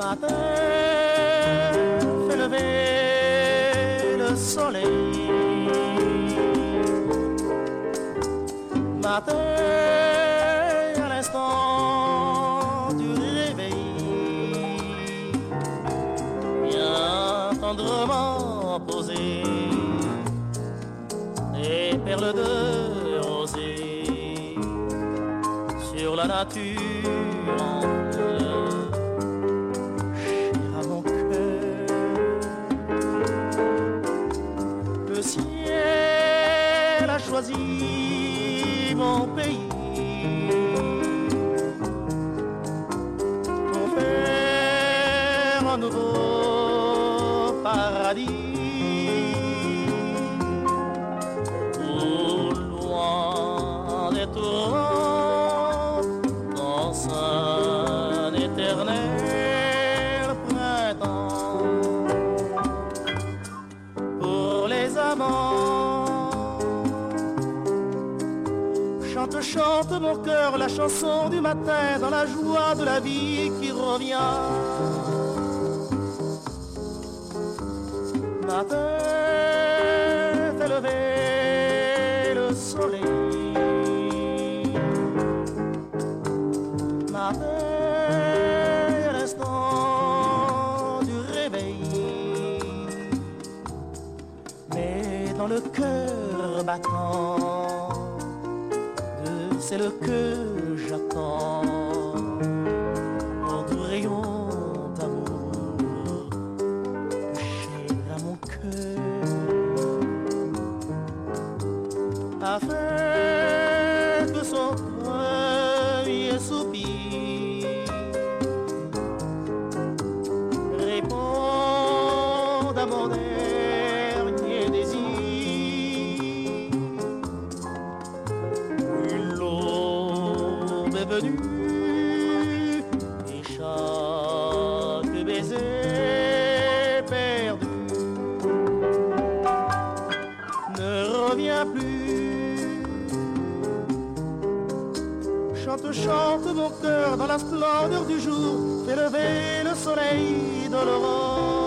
matin fait lever le soleil. Matin à l'instant du réveil, bien tendrement posé, des perles de rosée sur la nature. Choisi mon pays pour faire un nouveau paradis. Au loin des torrents, dans un éternel printemps pour les amants. Chante, chante mon cœur la chanson du matin dans la joie de la vie qui revient. Matin fait lever le soleil. Matin à l'instant du réveil mais dans le cœur battant celle que j'attends, en doux rayon d'amour, cher à mon cœur, afin que son premier soupir réponde à mon dernier Venue et chaque baiser perdu ne revient plus. Chante, chante mon cœur dans la splendeur du jour, fais lever le soleil de l'aurore.